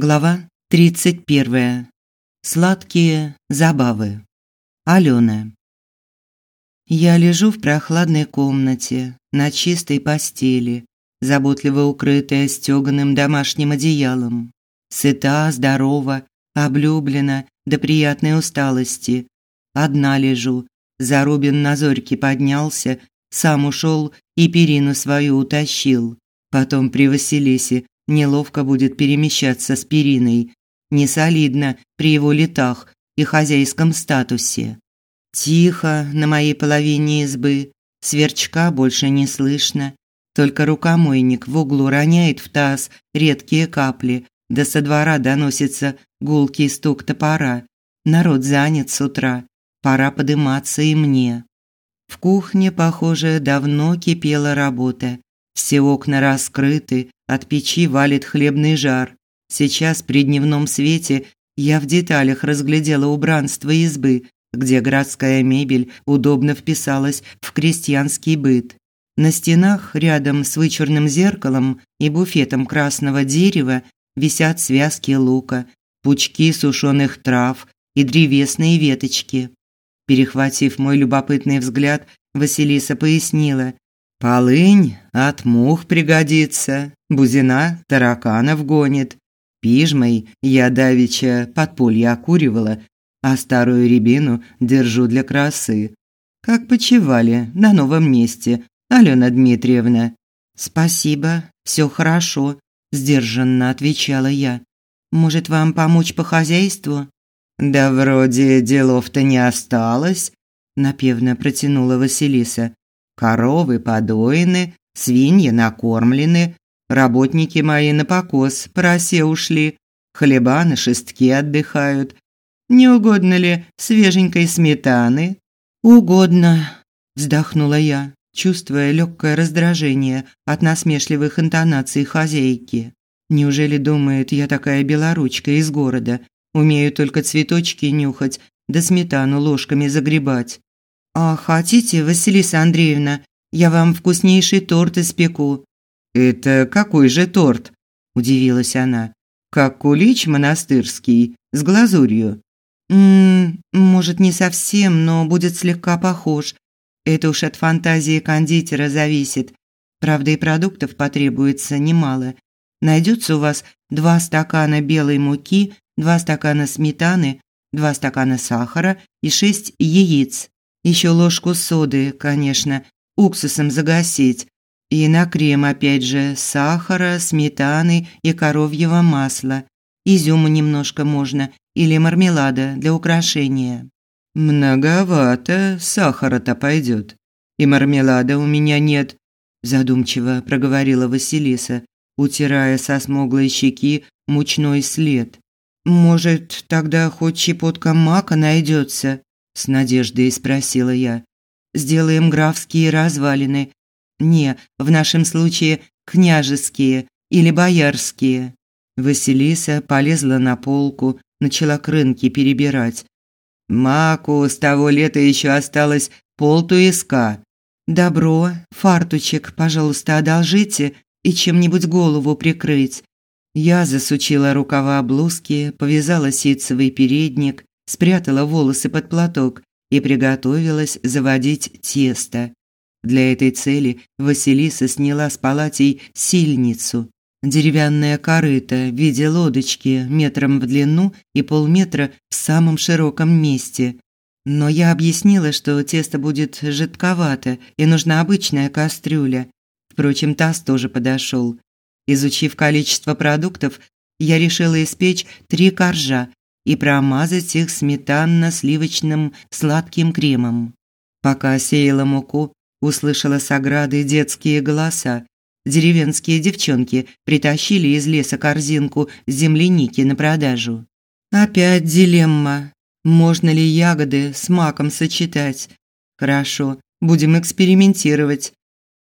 Глава 31. Сладкие забавы. Алена. Я лежу в прохладной комнате, на чистой постели, заботливо укрытая стёганым домашним одеялом. Сыта, здорова, облюблена до приятной усталости. Одна лежу. Зарубин на зорьке поднялся, сам ушел и перину свою утащил. Потом при Василисе Неловко будет перемещаться с периной. Не солидно при его летах и хозяйском статусе. Тихо на моей половине избы. Сверчка больше не слышно. Только рукомойник в углу роняет в таз редкие капли, да со двора доносится гулкий стук топора. Народ занят с утра. Пора подыматься и мне. В кухне, похоже, давно кипела работа. Все окна раскрыты, от печи валит хлебный жар. Сейчас при дневном свете я в деталях разглядела убранство избы, где городская мебель удобно вписалась в крестьянский быт. На стенах рядом с вычурным зеркалом и буфетом красного дерева висят связки лука, пучки сушеных трав и древесные веточки. Перехватив мой любопытный взгляд, Василиса пояснила: Полынь от мух пригодится, бузина тараканов гонит. Пижмой я давеча подполье окуривала, а старую рябину держу для красы. Как почивали на новом месте, Алена Дмитриевна? Спасибо, все хорошо, сдержанно отвечала я. Может, вам помочь по хозяйству? Да вроде делов-то не осталось, напевно протянула Василиса. Коровы подоены, свиньи накормлены, работники мои на покос по ушли, хлеба на шестки отдыхают. Не угодно ли свеженькой сметаны? Угодно, вздохнула я, чувствуя легкое раздражение от насмешливых интонаций хозяйки. Неужели думает, я такая белоручка из города, умею только цветочки нюхать, да сметану ложками загребать? «А хотите, Василиса Андреевна, я вам вкуснейший торт испеку?» «Это какой же торт?» – удивилась она. «Как кулич монастырский, с глазурью». «Ммм, может, не совсем, но будет слегка похож. Это уж от фантазии кондитера зависит. Правда, и продуктов потребуется немало. Найдется у вас два стакана белой муки, два стакана сметаны, два стакана сахара и шесть яиц. Еще ложку соды, конечно, уксусом загасить. И на крем опять же сахара, сметаны и коровьего масла. Изюму немножко можно или мармелада для украшения. Многовато сахара-то пойдет. И мармелада у меня нет, задумчиво проговорила Василиса, утирая со смуглой щеки мучной след. Может, тогда хоть щепотка мака найдется? С надеждой спросила я. Сделаем графские развалины. Не, в нашем случае княжеские или боярские. Василиса полезла на полку, начала крынки перебирать. Маку с того лета еще осталось полтуиска. Добро, фартучек, пожалуйста, одолжите и чем-нибудь голову прикрыть. Я засучила рукава блузки, повязала ситцевый передник, спрятала волосы под платок и приготовилась заводить тесто. Для этой цели Василиса сняла с палатей сильницу, деревянное корыто в виде лодочки метром в длину и полметра в самом широком месте. Но я объяснила, что тесто будет жидковато и нужна обычная кастрюля. Впрочем, таз тоже подошел. Изучив количество продуктов, я решила испечь три коржа и промазать их сметанно-сливочным сладким кремом. Пока сеяла муку, услышала с ограды детские голоса. Деревенские девчонки притащили из леса корзинку земляники на продажу. Опять дилемма. Можно ли ягоды с маком сочетать? Хорошо, будем экспериментировать.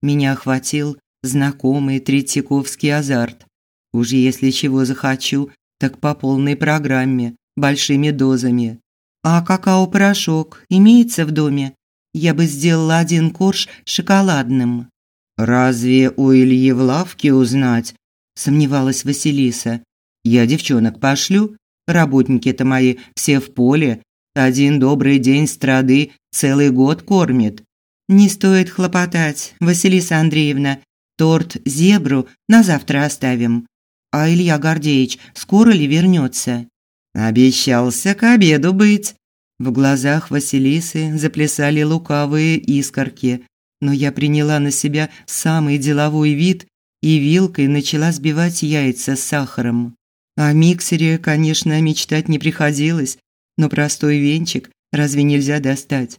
Меня охватил знакомый Третьяковский азарт. Уж если чего захочу, так по полной программе большими дозами. А какао-порошок имеется в доме? Я бы сделала один корж шоколадным. Разве у Ильи в лавке узнать? сомневалась Василиса. Я девчонок пошлю, работники-то мои все в поле, один добрый день страды целый год кормит. Не стоит хлопотать, Василиса Андреевна. Торт зебру на завтра оставим. А Илья Гордеевич скоро ли вернется? Обещался к обеду быть. В глазах Василисы заплясали лукавые искорки, но я приняла на себя самый деловой вид и вилкой начала сбивать яйца с сахаром. О миксере, конечно, мечтать не приходилось, но простой венчик разве нельзя достать?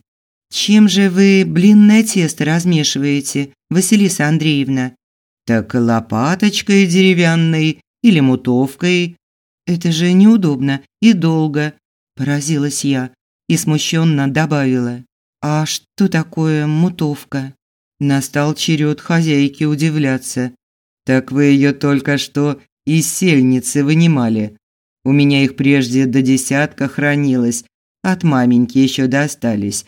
Чем же вы блинное тесто размешиваете, Василиса Андреевна? Так лопаточкой деревянной или мутовкой. Это же неудобно и долго, поразилась я и смущенно добавила: "А что такое мутовка?" Настал черед хозяйки удивляться. Так вы ее только что из сельницы вынимали. У меня их прежде до десятка хранилось, от маменьки еще достались.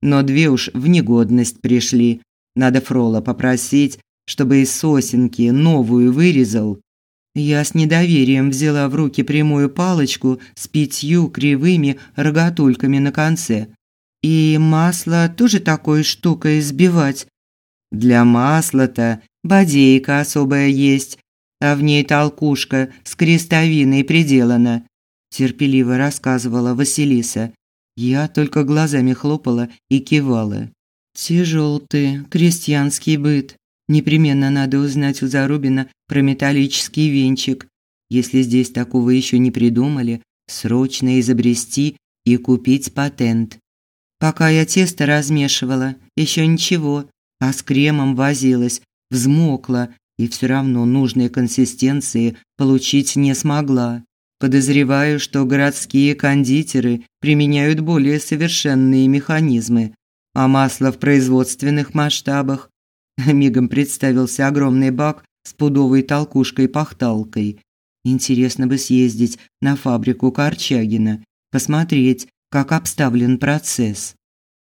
Но две уж в негодность пришли. Надо Фрола попросить, чтобы из сосенки новую вырезал. Я с недоверием взяла в руки прямую палочку с пятью кривыми рогатульками на конце. И масло тоже такой штукой избивать. Для масла-то бодейка особая есть, а в ней толкушка с крестовиной приделана, терпеливо рассказывала Василиса. Я только глазами хлопала и кивала. Тяжел ты, крестьянский быт. Непременно надо узнать у Зарубина про металлический венчик. Если здесь такого еще не придумали, срочно изобрести и купить патент. Пока я тесто размешивала, еще ничего, а с кремом возилась, взмокла и все равно нужной консистенции получить не смогла. Подозреваю, что городские кондитеры применяют более совершенные механизмы, а масло в производственных масштабах. Мигом представился огромный бак с пудовой толкушкой-пахталкой. Интересно бы съездить на фабрику Корчагина, посмотреть, как обставлен процесс.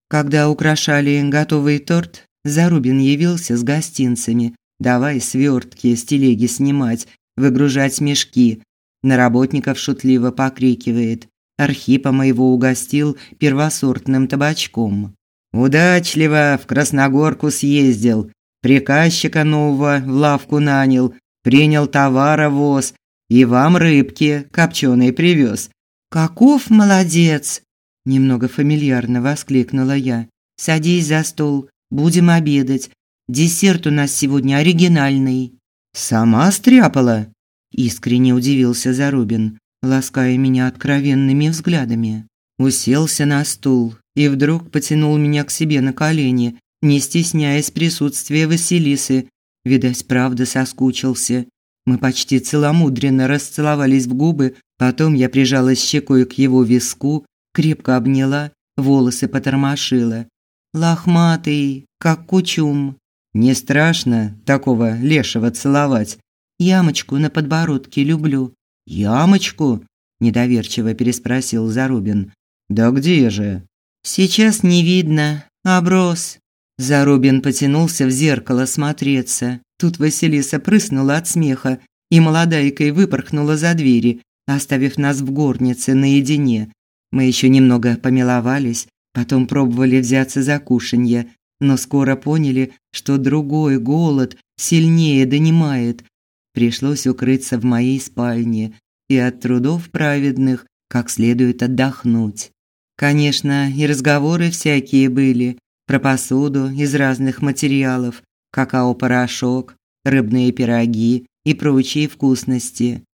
Когда украшали готовый торт, Зарубин явился с гостинцами. Давай свертки с телеги снимать, выгружать мешки. На работников шутливо покрикивает. Архипа моего угостил первосортным табачком. Удачливо в Красногорку съездил, приказчика нового в лавку нанял, принял товаровоз и вам рыбки копченой привез. Каков молодец, немного фамильярно воскликнула я. Садись за стол, Будем обедать. Десерт у нас сегодня оригинальный. Сама стряпала? Искренне удивился Зарубин, лаская меня откровенными взглядами. Уселся на стул и вдруг потянул меня к себе на колени, не стесняясь присутствия Василисы. Видать, правда соскучился. Мы почти целомудренно расцеловались в губы, потом я прижалась щекой к его виску, крепко обняла, волосы потормошила лохматый, как кучум. Не страшно такого лешего целовать. Ямочку на подбородке люблю. Ямочку? недоверчиво переспросил Зарубин. Да где же? Сейчас не видно. Оброс. Зарубин потянулся в зеркало смотреться. Тут Василиса прыснула от смеха и молодайкой выпорхнула за двери, оставив нас в горнице наедине. Мы еще немного помиловались, Потом пробовали взяться за кушанье, но скоро поняли, что другой голод сильнее донимает. Пришлось укрыться в моей спальне и от трудов праведных как следует отдохнуть. Конечно, и разговоры всякие были про посуду из разных материалов, какао-порошок, рыбные пироги и прочие вкусности.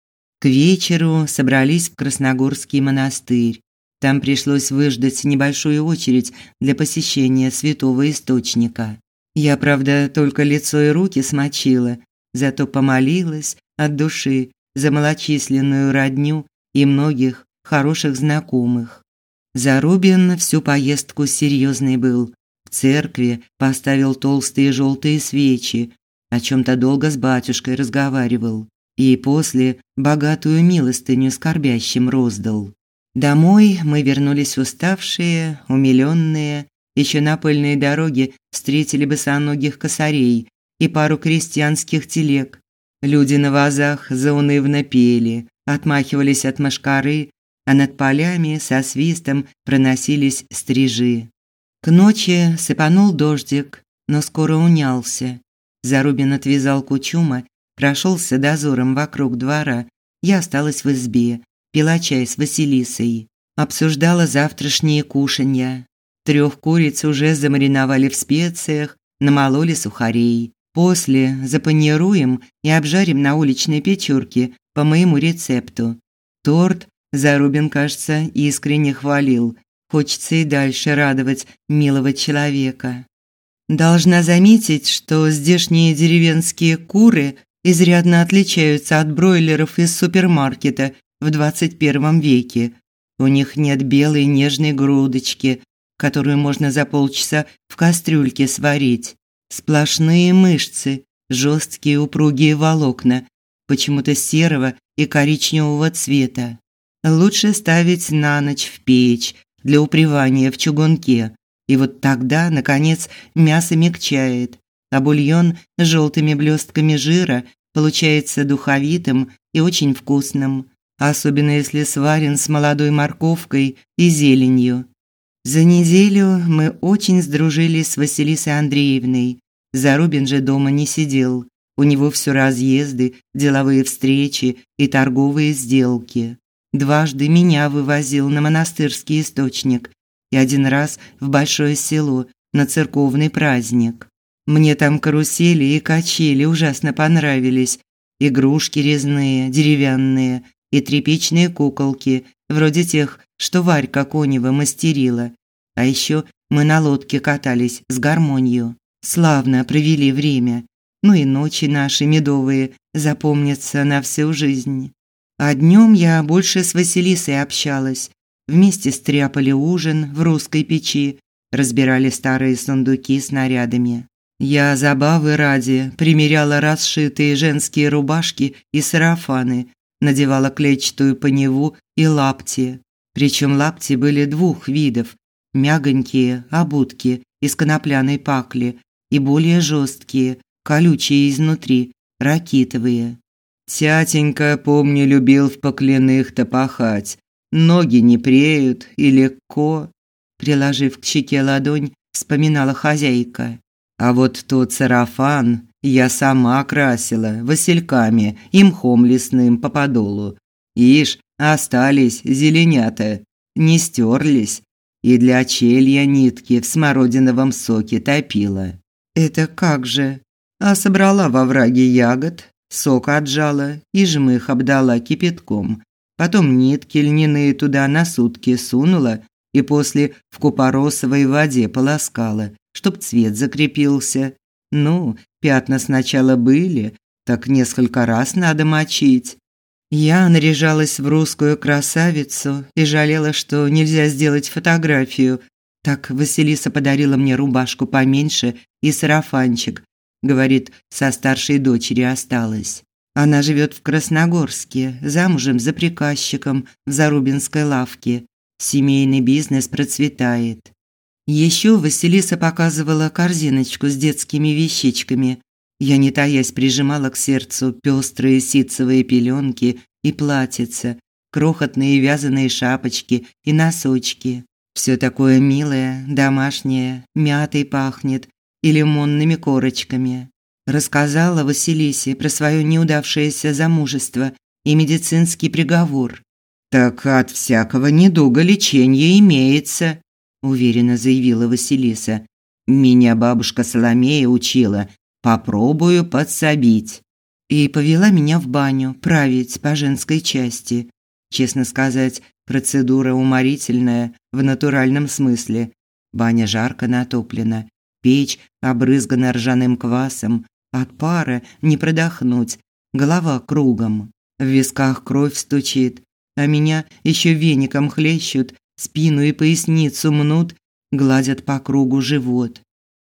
К вечеру собрались в Красногорский монастырь. Там пришлось выждать небольшую очередь для посещения святого источника. Я, правда, только лицо и руки смочила, зато помолилась от души за малочисленную родню и многих хороших знакомых. Зарубин всю поездку серьезный был. Церкви поставил толстые желтые свечи, о чем то долго с батюшкой разговаривал и после богатую милостыню скорбящим роздал. Домой мы вернулись уставшие, умилённые. Еще на пыльной дороге встретили босоногих косарей и пару крестьянских телег. Люди на вазах заунывно пели, отмахивались от мошкары, а над полями со свистом проносились стрижи. К ночи сыпанул дождик, но скоро унялся. Зарубин отвязал кучума, прошелся дозором вокруг двора. Я осталась в избе, пила чай с Василисой, обсуждала завтрашние кушанья. Трех куриц уже замариновали в специях, намололи сухарей. После запанируем и обжарим на уличной печурке по моему рецепту. Торт Зарубин, кажется, искренне хвалил. Хочется и дальше радовать милого человека. Должна заметить, что здешние деревенские куры изрядно отличаются от бройлеров из супермаркета в 21 веке. У них нет белой нежной грудочки, которую можно за полчаса в кастрюльке сварить. Сплошные мышцы, жесткие упругие волокна, почему-то серого и коричневого цвета. Лучше ставить на ночь в печь для упревания в чугунке. И вот тогда, наконец, мясо мягчает, а бульон с желтыми блестками жира получается духовитым и очень вкусным, особенно если сварен с молодой морковкой и зеленью. За неделю мы очень сдружились с Василисой Андреевной. Зарубин же дома не сидел. У него все разъезды, деловые встречи и торговые сделки. Дважды меня вывозил на монастырский источник и один раз в большое село на церковный праздник. Мне там карусели и качели ужасно понравились. Игрушки резные, деревянные и тряпичные куколки, вроде тех, что Варька Конева мастерила. А еще мы на лодке катались с гармонью. Славно провели время. Ну и ночи наши медовые запомнятся на всю жизнь. А днем я больше с Василисой общалась. Вместе стряпали ужин в русской печи, разбирали старые сундуки с нарядами. Я забавы ради примеряла расшитые женские рубашки и сарафаны, надевала клетчатую поневу и лапти. Причем лапти были двух видов: мягонькие, обутки из конопляной пакли и более жесткие, колючие изнутри, ракитовые. Тятенька, помню, любил в покляных-то пахать. Ноги не преют и легко. Приложив к щеке ладонь, вспоминала хозяйка. А вот тот сарафан я сама красила васильками и мхом лесным по подолу. Ишь, остались зеленята, не стерлись. И для очелья нитки в смородиновом соке топила. Это как же? А собрала во враге ягод, сок отжала и жмых обдала кипятком. Потом нитки льняные туда на сутки сунула и после в купоросовой воде полоскала, чтоб цвет закрепился. Ну, пятна сначала были, так несколько раз надо мочить. Я наряжалась в русскую красавицу и жалела, что нельзя сделать фотографию. Так Василиса подарила мне рубашку поменьше и сарафанчик. Говорит, со старшей дочери осталось. Она живет в Красногорске, замужем за приказчиком в Зарубинской лавке. Семейный бизнес процветает. Еще Василиса показывала корзиночку с детскими вещичками. Я, не таясь, прижимала к сердцу пестрые ситцевые пеленки и платьица, крохотные вязаные шапочки и носочки. Все такое милое, домашнее, мятой пахнет и лимонными корочками. Рассказала Василисе про свое неудавшееся замужество и медицинский приговор. «Так от всякого недуга лечение имеется», – уверенно заявила Василиса. «Меня бабушка Соломея учила. Попробую подсобить». И повела меня в баню править по женской части. Честно сказать, процедура уморительная в натуральном смысле. Баня жарко натоплена, печь обрызгана ржаным квасом, от пара не продохнуть, голова кругом, в висках кровь стучит, а меня еще веником хлещут, спину и поясницу мнут, гладят по кругу живот.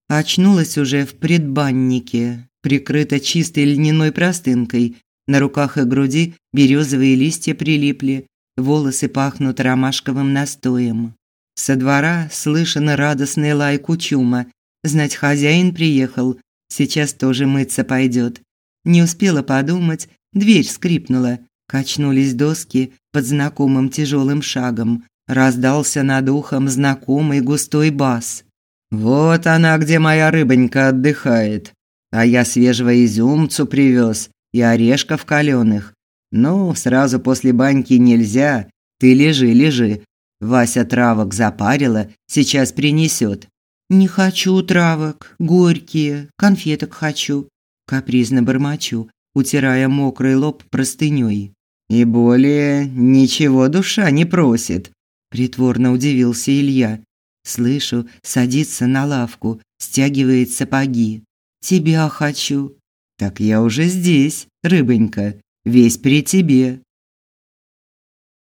Очнулась уже в предбаннике, прикрыта чистой льняной простынкой. На руках и груди березовые листья прилипли, волосы пахнут ромашковым настоем. Со двора слышен радостный лай кучума. Знать, хозяин приехал, сейчас тоже мыться пойдет. Не успела подумать, дверь скрипнула. Качнулись доски под знакомым тяжелым шагом. Раздался над ухом знакомый густой бас. «Вот она, где моя рыбонька отдыхает. А я свежего изюмцу привез и орешков каленых. Ну, сразу после баньки нельзя. Ты лежи, лежи. Вася травок запарила, сейчас принесет. Не хочу травок, горькие, конфеток хочу, капризно бормочу, утирая мокрый лоб простыней. И более ничего душа не просит, притворно удивился Илья. Слышу, садится на лавку, стягивает сапоги. Тебя хочу. Так я уже здесь, рыбонька, весь при тебе.